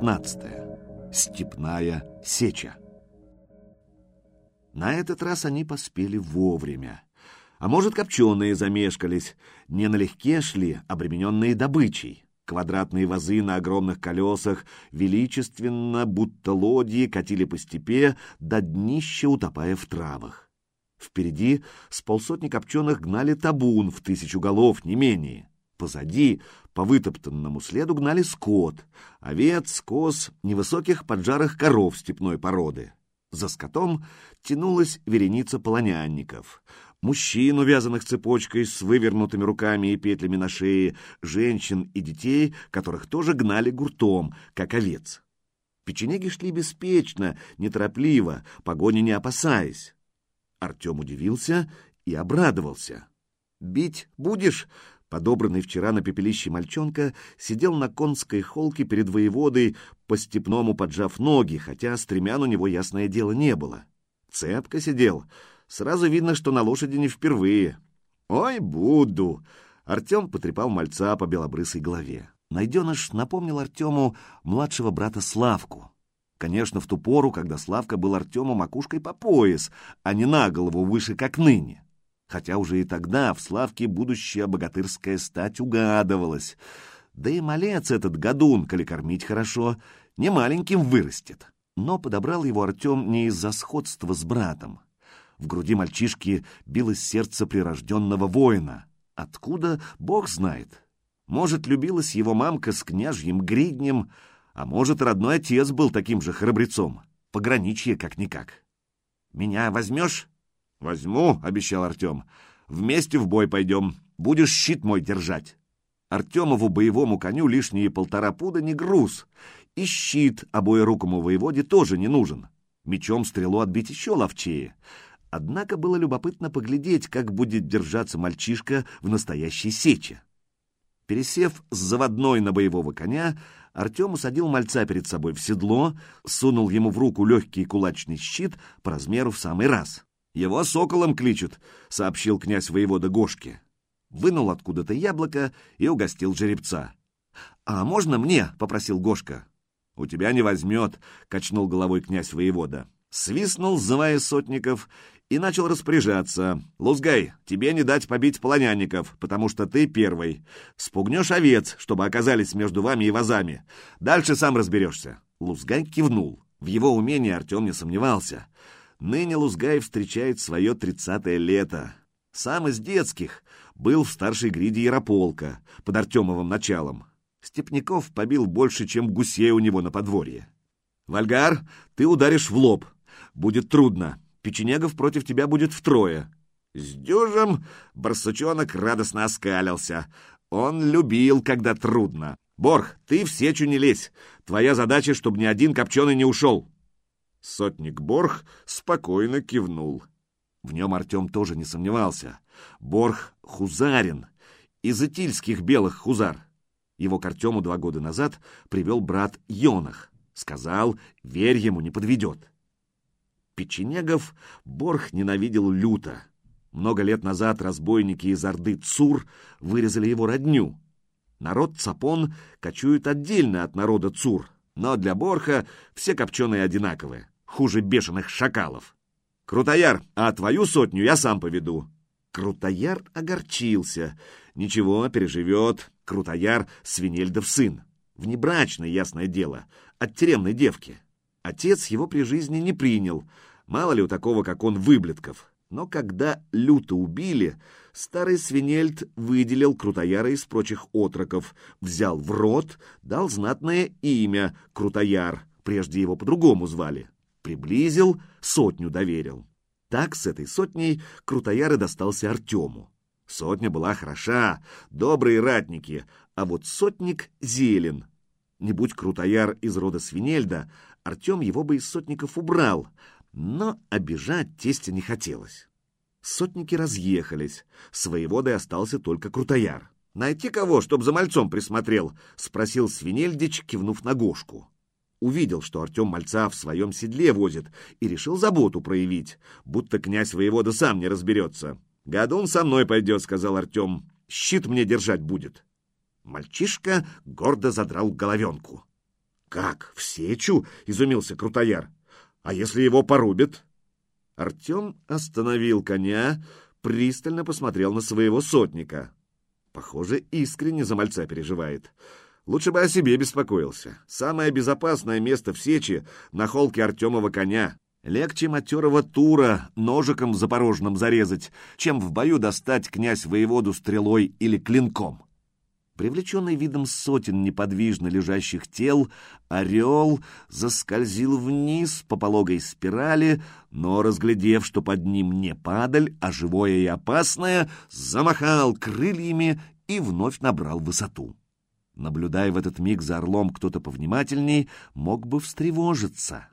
15. Степная сеча. На этот раз они поспели вовремя. А может, копченые замешкались, не налегке шли, обремененные добычей. Квадратные вазы на огромных колесах величественно, будто лодьи, катили по степи, до днища утопая в травах. Впереди с полсотни копченых гнали табун в тысячу голов, не менее. Позади по вытоптанному следу гнали скот, овец, коз, невысоких поджарых коров степной породы. За скотом тянулась вереница полонянников. Мужчин, увязанных цепочкой с вывернутыми руками и петлями на шее, женщин и детей, которых тоже гнали гуртом, как овец. Печенеги шли беспечно, неторопливо, погони не опасаясь. Артем удивился и обрадовался. «Бить будешь?» Подобранный вчера на пепелище мальчонка сидел на конской холке перед воеводой, по-степному поджав ноги, хотя стремян у него, ясное дело, не было. Цепко сидел. Сразу видно, что на лошади не впервые. «Ой, буду!» Артем потрепал мальца по белобрысой голове. Найденыш напомнил Артему младшего брата Славку. Конечно, в ту пору, когда Славка был Артему макушкой по пояс, а не на голову выше, как ныне хотя уже и тогда в Славке будущая богатырская стать угадывалась. Да и малец этот гадун, коли кормить хорошо, не маленьким вырастет. Но подобрал его Артем не из-за сходства с братом. В груди мальчишки билось сердце прирожденного воина. Откуда, бог знает. Может, любилась его мамка с княжьим гриднем, а может, родной отец был таким же храбрецом. Пограничье как-никак. «Меня возьмешь?» «Возьму», — обещал Артем. «Вместе в бой пойдем. Будешь щит мой держать». Артемову боевому коню лишние полтора пуда не груз. И щит обоерукому воеводе тоже не нужен. Мечом стрелу отбить еще ловчее. Однако было любопытно поглядеть, как будет держаться мальчишка в настоящей сече. Пересев с заводной на боевого коня, Артем усадил мальца перед собой в седло, сунул ему в руку легкий кулачный щит по размеру в самый раз. «Его соколом кличут», — сообщил князь воевода Гошке. Вынул откуда-то яблоко и угостил жеребца. «А можно мне?» — попросил Гошка. «У тебя не возьмет», — качнул головой князь воевода. Свистнул, зывая сотников, и начал распоряжаться. «Лузгай, тебе не дать побить полонянников, потому что ты первый. Спугнешь овец, чтобы оказались между вами и вазами. Дальше сам разберешься». Лузгай кивнул. В его умении Артем не сомневался — Ныне Лузгай встречает свое тридцатое лето. Сам из детских был в старшей гриде Ярополка под Артемовым началом. Степняков побил больше, чем гусей у него на подворье. «Вальгар, ты ударишь в лоб. Будет трудно. Печенегов против тебя будет втрое». С дюжем барсучонок радостно оскалился. Он любил, когда трудно. «Борх, ты в сечу не лезь. Твоя задача, чтобы ни один копченый не ушел. Сотник Борх спокойно кивнул. В нем Артем тоже не сомневался. Борх — хузарин, из итильских белых хузар. Его к Артему два года назад привел брат Йонах. Сказал, верь ему, не подведет. Печенегов Борх ненавидел люто. Много лет назад разбойники из Орды Цур вырезали его родню. Народ Цапон кочует отдельно от народа Цур, но для Борха все копченые одинаковые хуже бешеных шакалов. Крутояр, а твою сотню я сам поведу. Крутояр огорчился. Ничего, переживет. Крутояр — Свинельдов сын. Внебрачный, ясное дело, от тюремной девки. Отец его при жизни не принял. Мало ли у такого, как он, выблетков. Но когда люто убили, старый свинельд выделил Крутояра из прочих отроков, взял в рот, дал знатное имя Крутояр, прежде его по-другому звали. Приблизил, сотню доверил. Так с этой сотней Крутояр и достался Артему. Сотня была хороша, добрые ратники, а вот сотник зелен. Не будь Крутояр из рода Свинельда, Артем его бы из сотников убрал, но обижать тестя не хотелось. Сотники разъехались, с воеводой остался только Крутояр. «Найти кого, чтоб за мальцом присмотрел?» — спросил Свинельдич, кивнув на Гошку увидел, что Артем мальца в своем седле возит, и решил заботу проявить, будто князь воевода сам не разберется. «Гадун со мной пойдет», — сказал Артем. «Щит мне держать будет». Мальчишка гордо задрал головенку. «Как, в сечу?» — изумился Крутояр. «А если его порубят?» Артем остановил коня, пристально посмотрел на своего сотника. Похоже, искренне за мальца переживает. Лучше бы о себе беспокоился. Самое безопасное место в сече — на холке Артемова коня. Легче матерого тура ножиком запорожным зарезать, чем в бою достать князь воеводу стрелой или клинком. Привлеченный видом сотен неподвижно лежащих тел, орел заскользил вниз по пологой спирали, но, разглядев, что под ним не падаль, а живое и опасное, замахал крыльями и вновь набрал высоту. Наблюдая в этот миг за орлом кто-то повнимательней, мог бы встревожиться.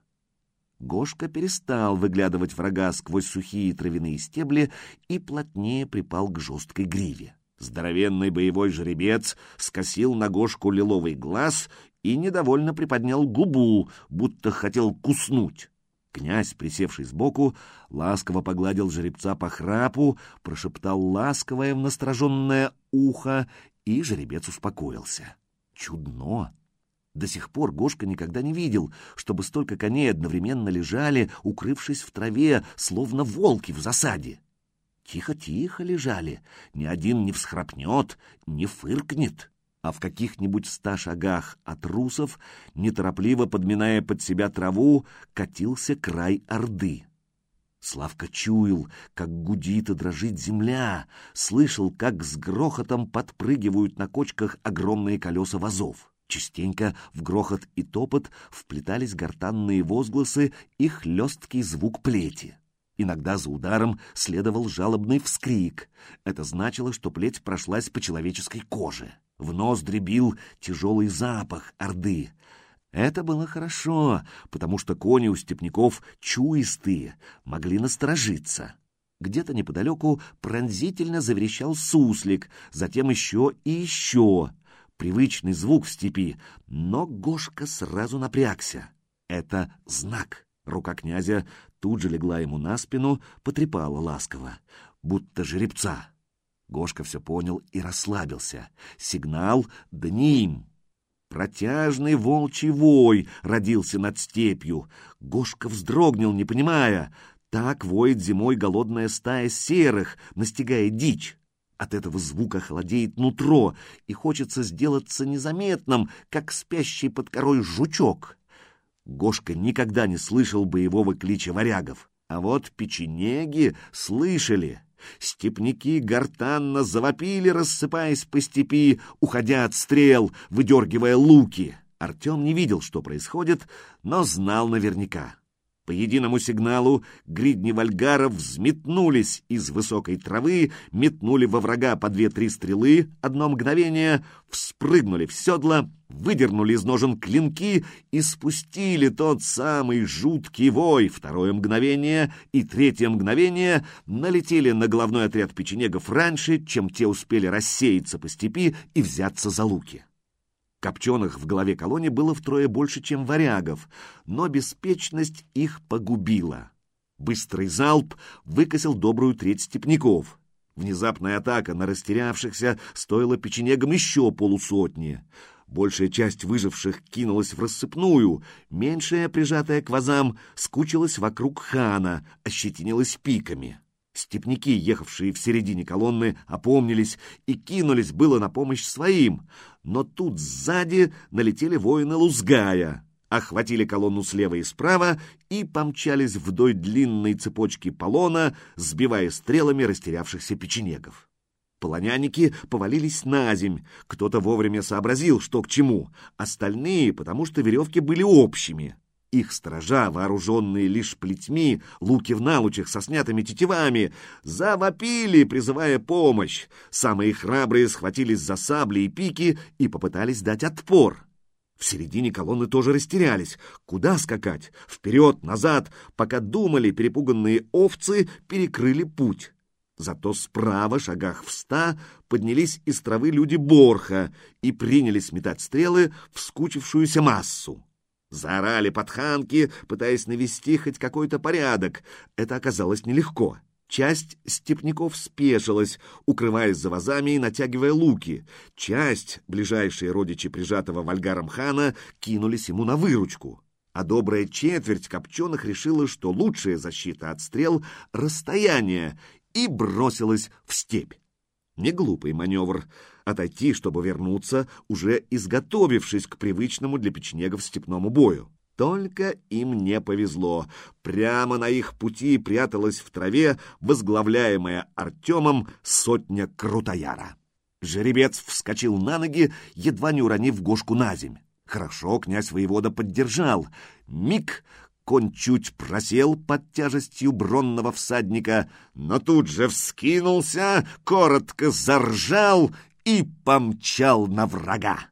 Гошка перестал выглядывать врага сквозь сухие травяные стебли и плотнее припал к жесткой гриве. Здоровенный боевой жеребец скосил на Гошку лиловый глаз и недовольно приподнял губу, будто хотел куснуть. Князь, присевший сбоку, ласково погладил жеребца по храпу, прошептал ласковое в настороженное ухо, и жеребец успокоился. Чудно! До сих пор Гошка никогда не видел, чтобы столько коней одновременно лежали, укрывшись в траве, словно волки в засаде. Тихо-тихо лежали, ни один не всхрапнет, не фыркнет, а в каких-нибудь ста шагах от русов, неторопливо подминая под себя траву, катился край Орды. Славка чуял, как гудит и дрожит земля, слышал, как с грохотом подпрыгивают на кочках огромные колеса вазов. Частенько в грохот и топот вплетались гортанные возгласы и хлесткий звук плети. Иногда за ударом следовал жалобный вскрик. Это значило, что плеть прошлась по человеческой коже. В нос дребил тяжелый запах орды. Это было хорошо, потому что кони у степняков чуистые, могли насторожиться. Где-то неподалеку пронзительно заверещал суслик, затем еще и еще. Привычный звук в степи, но Гошка сразу напрягся. Это знак. Рука князя тут же легла ему на спину, потрепала ласково, будто жеребца. Гошка все понял и расслабился. Сигнал «Дним!» Протяжный волчий вой родился над степью. Гошка вздрогнул, не понимая. Так воет зимой голодная стая серых, настигая дичь. От этого звука холодеет нутро, и хочется сделаться незаметным, как спящий под корой жучок. Гошка никогда не слышал боевого клича варягов, а вот печенеги слышали. Степники гортанно завопили, рассыпаясь по степи, уходя от стрел, выдергивая луки. Артем не видел, что происходит, но знал наверняка. По единому сигналу гридни вальгаров взметнулись из высокой травы, метнули во врага по две-три стрелы, одно мгновение, вспрыгнули в седло, выдернули из ножен клинки и спустили тот самый жуткий вой. Второе мгновение и третье мгновение налетели на головной отряд печенегов раньше, чем те успели рассеяться по степи и взяться за луки. Копченых в голове колонии было втрое больше, чем варягов, но беспечность их погубила. Быстрый залп выкосил добрую треть степняков. Внезапная атака на растерявшихся стоила печенегам еще полусотни. Большая часть выживших кинулась в рассыпную, меньшая, прижатая к вазам, скучилась вокруг хана, ощетинилась пиками. Степняки, ехавшие в середине колонны, опомнились и кинулись было на помощь своим, но тут сзади налетели воины Лузгая, охватили колонну слева и справа и помчались вдоль длинной цепочки полона, сбивая стрелами растерявшихся печенегов. Полоняники повалились на земь, кто-то вовремя сообразил, что к чему, остальные, потому что веревки были общими. Их сторожа, вооруженные лишь плетьми, луки в налучах со снятыми тетивами, завопили, призывая помощь. Самые храбрые схватились за сабли и пики и попытались дать отпор. В середине колонны тоже растерялись. Куда скакать? Вперед, назад, пока думали, перепуганные овцы перекрыли путь. Зато справа, шагах в ста, поднялись из травы люди Борха и принялись метать стрелы в скучившуюся массу. Заорали подханки, пытаясь навести хоть какой-то порядок. Это оказалось нелегко. Часть степняков спешилась, укрываясь за вазами и натягивая луки. Часть, ближайшие родичи прижатого вальгаром хана, кинулись ему на выручку. А добрая четверть копченых решила, что лучшая защита от стрел — расстояние, и бросилась в степь. Не глупый маневр — отойти, чтобы вернуться, уже изготовившись к привычному для печенегов степному бою. Только им не повезло. Прямо на их пути пряталась в траве возглавляемая Артемом сотня Крутояра. Жеребец вскочил на ноги, едва не уронив Гошку на земь. Хорошо, князь воевода поддержал. Миг конь чуть просел под тяжестью бронного всадника, но тут же вскинулся, коротко заржал и помчал на врага.